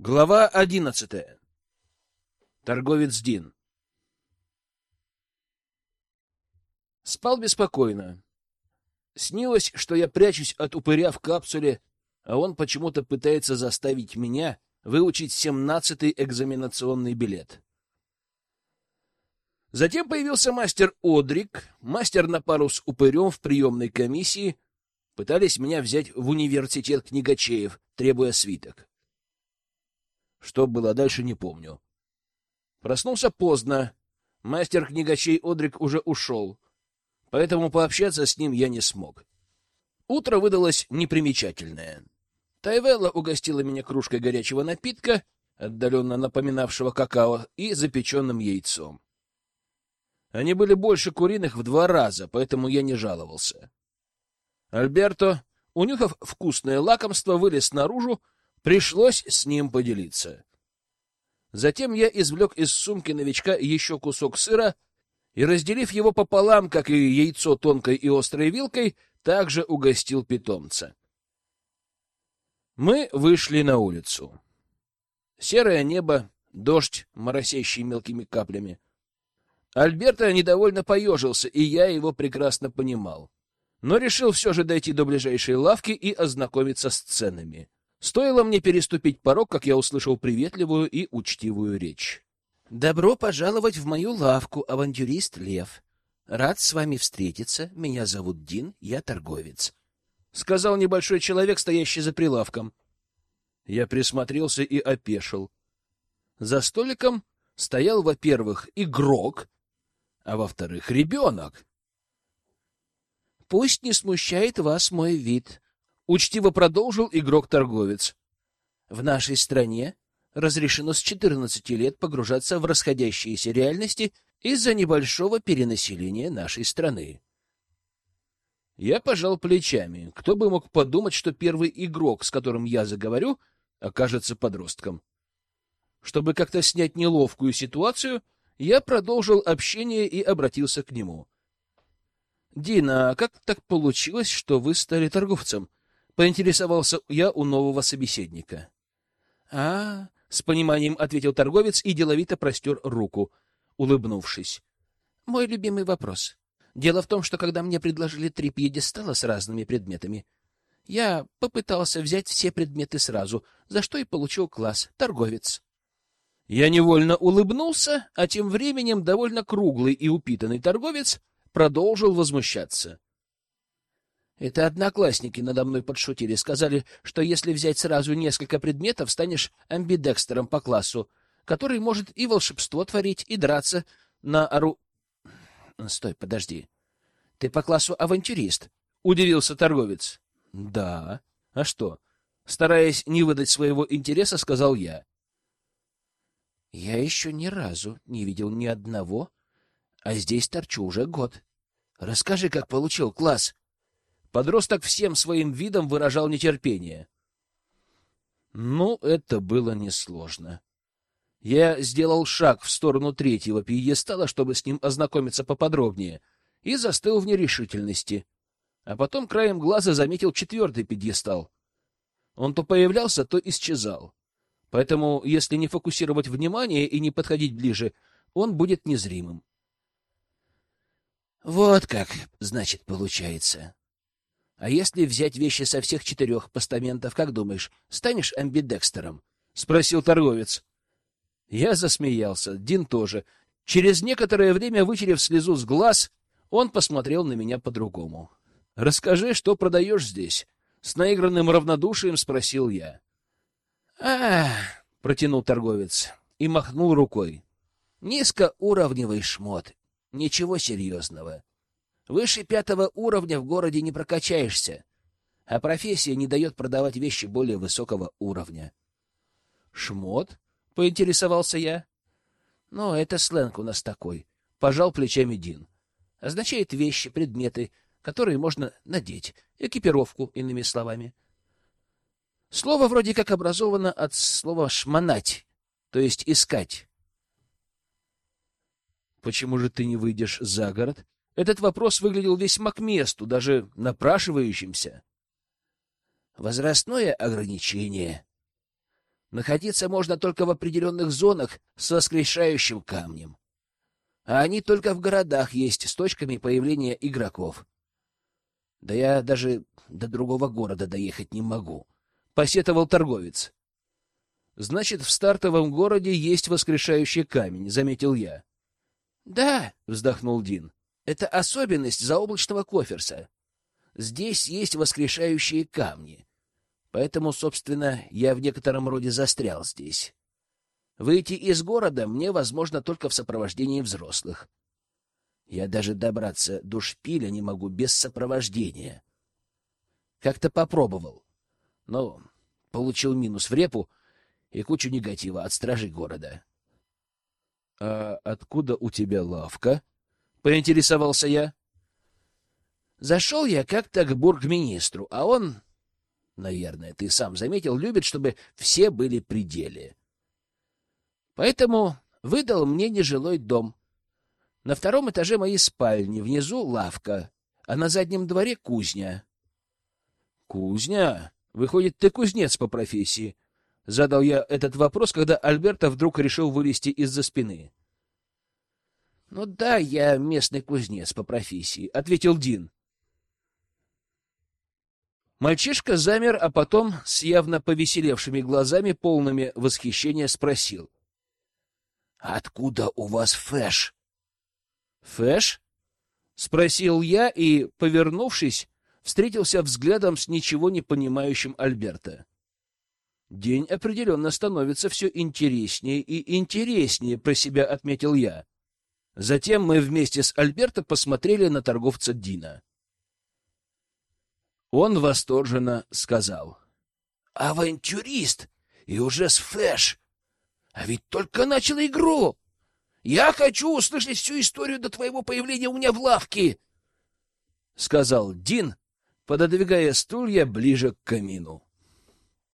Глава одиннадцатая. Торговец Дин. Спал беспокойно. Снилось, что я прячусь от упыря в капсуле, а он почему-то пытается заставить меня выучить семнадцатый экзаменационный билет. Затем появился мастер Одрик, мастер на пару с упырем в приемной комиссии, пытались меня взять в университет книгачеев, требуя свиток. Что было дальше, не помню. Проснулся поздно. Мастер книгачей Одрик уже ушел, поэтому пообщаться с ним я не смог. Утро выдалось непримечательное. Тайвелла угостила меня кружкой горячего напитка, отдаленно напоминавшего какао, и запеченным яйцом. Они были больше куриных в два раза, поэтому я не жаловался. Альберто, унюхав вкусное лакомство, вылез наружу Пришлось с ним поделиться. Затем я извлек из сумки новичка еще кусок сыра и, разделив его пополам, как и яйцо тонкой и острой вилкой, также угостил питомца. Мы вышли на улицу. Серое небо, дождь, моросящий мелкими каплями. Альберто недовольно поежился, и я его прекрасно понимал. Но решил все же дойти до ближайшей лавки и ознакомиться с ценами. Стоило мне переступить порог, как я услышал приветливую и учтивую речь. «Добро пожаловать в мою лавку, авантюрист Лев. Рад с вами встретиться. Меня зовут Дин, я торговец», — сказал небольшой человек, стоящий за прилавком. Я присмотрелся и опешил. За столиком стоял, во-первых, игрок, а во-вторых, ребенок. «Пусть не смущает вас мой вид», Учтиво продолжил игрок-торговец. В нашей стране разрешено с 14 лет погружаться в расходящиеся реальности из-за небольшого перенаселения нашей страны. Я пожал плечами. Кто бы мог подумать, что первый игрок, с которым я заговорю, окажется подростком. Чтобы как-то снять неловкую ситуацию, я продолжил общение и обратился к нему. «Дина, а как так получилось, что вы стали торговцем?» Поинтересовался я у нового собеседника. А, с пониманием ответил торговец и деловито простер руку, улыбнувшись. Мой любимый вопрос. Дело в том, что когда мне предложили три пьедестала с разными предметами, я попытался взять все предметы сразу, за что и получил класс торговец. Я невольно улыбнулся, а тем временем довольно круглый и упитанный торговец продолжил возмущаться. Это одноклассники надо мной подшутили, сказали, что если взять сразу несколько предметов, станешь амбидекстером по классу, который может и волшебство творить, и драться на ору... Стой, подожди. Ты по классу авантюрист? Удивился торговец. Да. А что? Стараясь не выдать своего интереса, сказал я. Я еще ни разу не видел ни одного, а здесь торчу уже год. Расскажи, как получил класс. Подросток всем своим видом выражал нетерпение. Ну, это было несложно. Я сделал шаг в сторону третьего пьедестала, чтобы с ним ознакомиться поподробнее, и застыл в нерешительности. А потом краем глаза заметил четвертый пьедестал. Он то появлялся, то исчезал. Поэтому, если не фокусировать внимание и не подходить ближе, он будет незримым. Вот как, значит, получается. А если взять вещи со всех четырех постаментов, как думаешь, станешь амбидекстером? спросил торговец. Я засмеялся, Дин тоже. Через некоторое время, вытерев слезу с глаз, он посмотрел на меня по-другому. Расскажи, что продаешь здесь? С наигранным равнодушием спросил я. А, протянул торговец и махнул рукой. Низкоуровневый шмот. Ничего серьезного. Выше пятого уровня в городе не прокачаешься, а профессия не дает продавать вещи более высокого уровня. Шмот? поинтересовался я. Но это сленг у нас такой. Пожал плечами Дин. Означает вещи, предметы, которые можно надеть, экипировку, иными словами. Слово вроде как образовано от слова шмонать, то есть искать. Почему же ты не выйдешь за город? Этот вопрос выглядел весьма к месту, даже напрашивающимся. Возрастное ограничение. Находиться можно только в определенных зонах с воскрешающим камнем. А они только в городах есть с точками появления игроков. Да я даже до другого города доехать не могу, — посетовал торговец. — Значит, в стартовом городе есть воскрешающий камень, — заметил я. — Да, — вздохнул Дин, — это особенность заоблачного коферса. Здесь есть воскрешающие камни. Поэтому, собственно, я в некотором роде застрял здесь. Выйти из города мне возможно только в сопровождении взрослых. Я даже добраться до шпиля не могу без сопровождения. Как-то попробовал, но получил минус в репу и кучу негатива от стражей города. — А откуда у тебя лавка? — поинтересовался я. Зашел я как-то к бургминистру, а он, наверное, ты сам заметил, любит, чтобы все были при деле. Поэтому выдал мне нежилой дом. На втором этаже моей спальни, внизу лавка, а на заднем дворе кузня. — Кузня? Выходит, ты кузнец по профессии? Задал я этот вопрос, когда Альберта вдруг решил вылезти из-за спины. — Ну да, я местный кузнец по профессии, — ответил Дин. Мальчишка замер, а потом с явно повеселевшими глазами, полными восхищения, спросил. Откуда у вас фэш? Фэш? Спросил я и, повернувшись, встретился взглядом с ничего не понимающим Альберто. День определенно становится все интереснее и интереснее, про себя отметил я. Затем мы вместе с Альберто посмотрели на торговца Дина. Он восторженно сказал. «Авантюрист! И уже с фэш! А ведь только начал игру. Я хочу услышать всю историю до твоего появления у меня в лавке, — сказал Дин, пододвигая стулья ближе к камину.